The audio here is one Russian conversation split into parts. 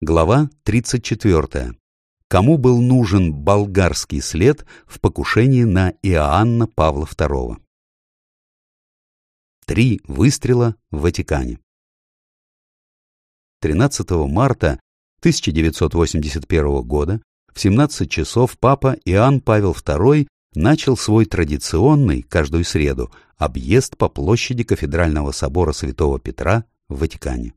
Глава 34. Кому был нужен болгарский след в покушении на Иоанна Павла II? Три выстрела в Ватикане. 13 марта 1981 года в 17 часов папа Иоанн Павел II начал свой традиционный, каждую среду, объезд по площади Кафедрального собора Святого Петра в Ватикане.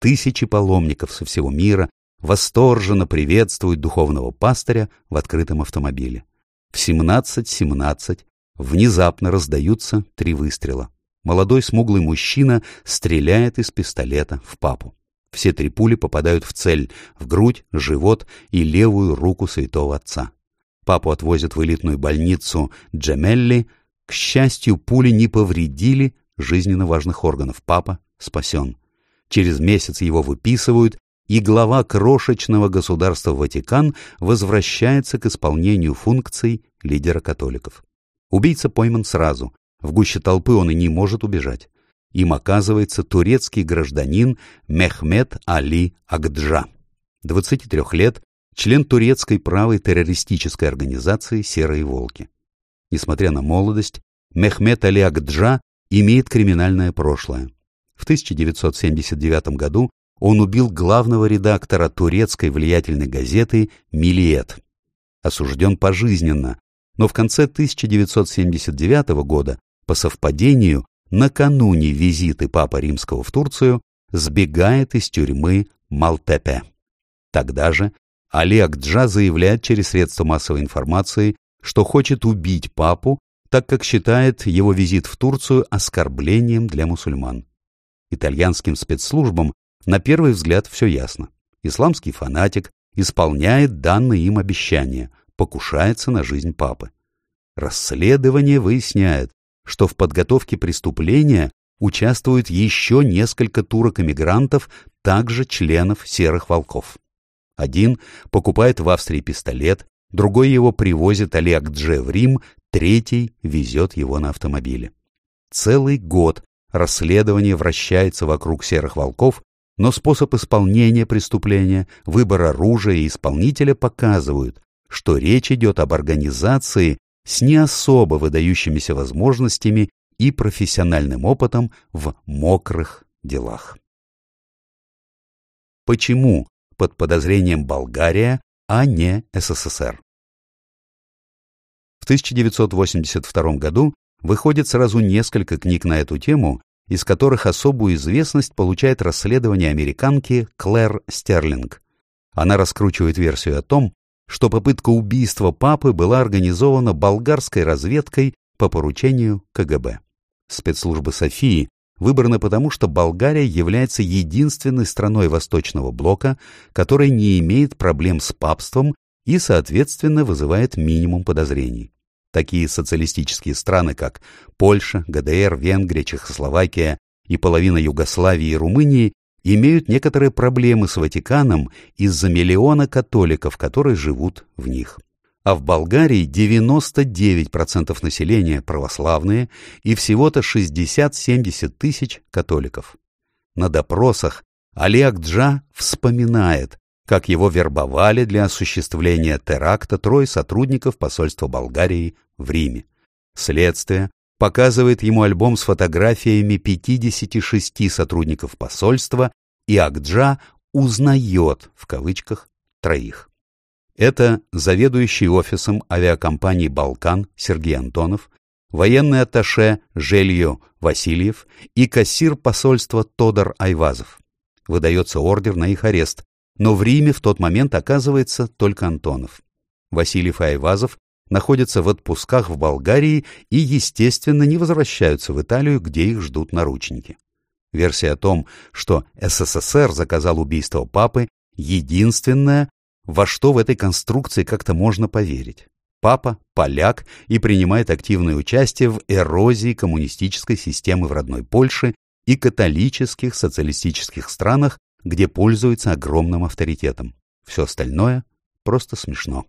Тысячи паломников со всего мира восторженно приветствуют духовного пастыря в открытом автомобиле. В 17.17 внезапно раздаются три выстрела. Молодой смуглый мужчина стреляет из пистолета в папу. Все три пули попадают в цель, в грудь, живот и левую руку святого отца. Папу отвозят в элитную больницу Джемелли. К счастью, пули не повредили жизненно важных органов. Папа спасен. Через месяц его выписывают, и глава крошечного государства Ватикан возвращается к исполнению функций лидера католиков. Убийца пойман сразу, в гуще толпы он и не может убежать. Им оказывается турецкий гражданин Мехмед Али Агджа, 23 лет, член турецкой правой террористической организации «Серые волки». Несмотря на молодость, Мехмед Али Агджа имеет криминальное прошлое. В 1979 году он убил главного редактора турецкой влиятельной газеты «Милиет». Осужден пожизненно, но в конце 1979 года, по совпадению, накануне визиты Папы Римского в Турцию, сбегает из тюрьмы Малтепе. Тогда же Али Акджа заявляет через средства массовой информации, что хочет убить папу, так как считает его визит в Турцию оскорблением для мусульман. Итальянским спецслужбам на первый взгляд все ясно. Исламский фанатик исполняет данные им обещания, покушается на жизнь папы. Расследование выясняет, что в подготовке преступления участвует еще несколько турок-эмигрантов, также членов «Серых волков». Один покупает в Австрии пистолет, другой его привозит Али Акдже в Рим, третий везет его на автомобиле. Целый год Расследование вращается вокруг серых волков, но способ исполнения преступления, выбор оружия и исполнителя показывают, что речь идет об организации с не особо выдающимися возможностями и профессиональным опытом в мокрых делах. Почему под подозрением Болгария, а не СССР? В 1982 году выходит сразу несколько книг на эту тему, из которых особую известность получает расследование американки Клэр Стерлинг. Она раскручивает версию о том, что попытка убийства папы была организована болгарской разведкой по поручению КГБ. Спецслужбы Софии выбраны потому, что Болгария является единственной страной Восточного блока, которая не имеет проблем с папством и, соответственно, вызывает минимум подозрений. Такие социалистические страны, как Польша, ГДР, Венгрия, Чехословакия и половина Югославии и Румынии, имеют некоторые проблемы с Ватиканом из-за миллиона католиков, которые живут в них. А в Болгарии 99% населения православные и всего-то 60-70 тысяч католиков. На допросах Олег Джа вспоминает, как его вербовали для осуществления теракта трое сотрудников посольства Болгарии в Риме. Следствие показывает ему альбом с фотографиями 56 сотрудников посольства, и Акджа «узнает» в кавычках троих. Это заведующий офисом авиакомпании «Балкан» Сергей Антонов, военный атташе Желью Васильев и кассир посольства Тодор Айвазов. Выдается ордер на их арест, но в Риме в тот момент оказывается только Антонов. Васильев и Айвазов находятся в отпусках в Болгарии и, естественно, не возвращаются в Италию, где их ждут наручники. Версия о том, что СССР заказал убийство папы, единственная, во что в этой конструкции как-то можно поверить. Папа – поляк и принимает активное участие в эрозии коммунистической системы в родной Польше и католических социалистических странах, где пользуется огромным авторитетом. Все остальное просто смешно.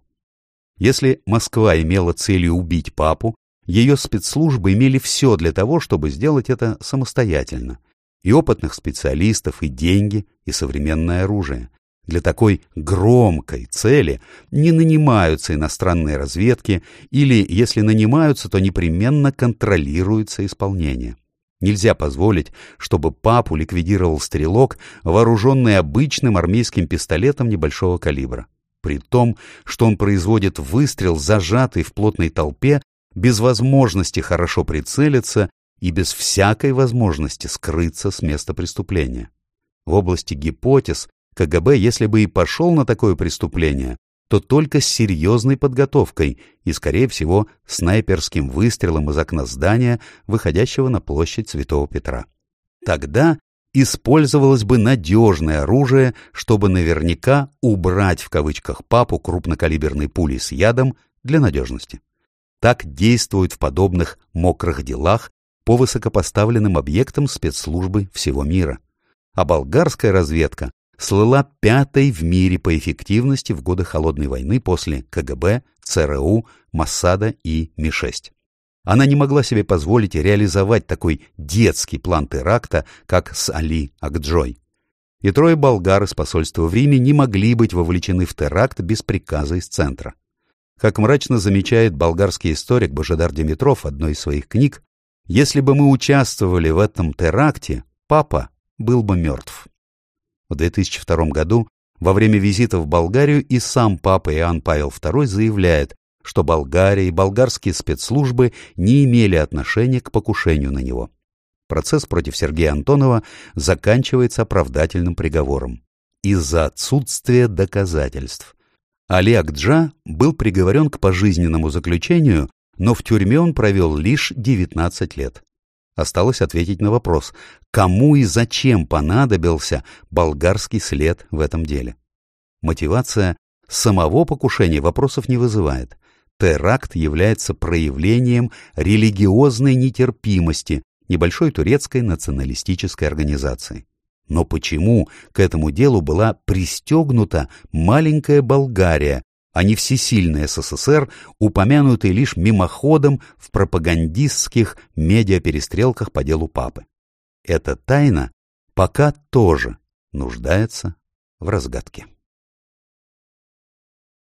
Если Москва имела целью убить папу, ее спецслужбы имели все для того, чтобы сделать это самостоятельно. И опытных специалистов, и деньги, и современное оружие. Для такой громкой цели не нанимаются иностранные разведки или, если нанимаются, то непременно контролируется исполнение. Нельзя позволить, чтобы папу ликвидировал стрелок, вооруженный обычным армейским пистолетом небольшого калибра. При том, что он производит выстрел, зажатый в плотной толпе, без возможности хорошо прицелиться и без всякой возможности скрыться с места преступления. В области гипотез КГБ, если бы и пошел на такое преступление, то только с серьезной подготовкой и, скорее всего, снайперским выстрелом из окна здания, выходящего на площадь Святого Петра. Тогда использовалось бы надежное оружие, чтобы наверняка убрать в кавычках папу крупнокалиберной пули с ядом для надежности. Так действуют в подобных мокрых делах по высокопоставленным объектам спецслужбы всего мира. А болгарская разведка слыла пятой в мире по эффективности в годы Холодной войны после КГБ, ЦРУ, Моссада и Ми-6. Она не могла себе позволить реализовать такой детский план теракта, как с Али Акджой. И трое болгар из посольства в Риме не могли быть вовлечены в теракт без приказа из центра. Как мрачно замечает болгарский историк Божидар Димитров в одной из своих книг, если бы мы участвовали в этом теракте, папа был бы мертв. В 2002 году во время визита в Болгарию и сам папа Иоанн Павел II заявляет, что Болгария и болгарские спецслужбы не имели отношения к покушению на него. Процесс против Сергея Антонова заканчивается оправдательным приговором. Из-за отсутствия доказательств. Али Акджа был приговорен к пожизненному заключению, но в тюрьме он провел лишь 19 лет. Осталось ответить на вопрос, кому и зачем понадобился болгарский след в этом деле. Мотивация самого покушения вопросов не вызывает теракт является проявлением религиозной нетерпимости небольшой турецкой националистической организации. Но почему к этому делу была пристегнута маленькая Болгария, а не всесильный СССР, упомянутый лишь мимоходом в пропагандистских медиаперестрелках по делу папы? Эта тайна пока тоже нуждается в разгадке.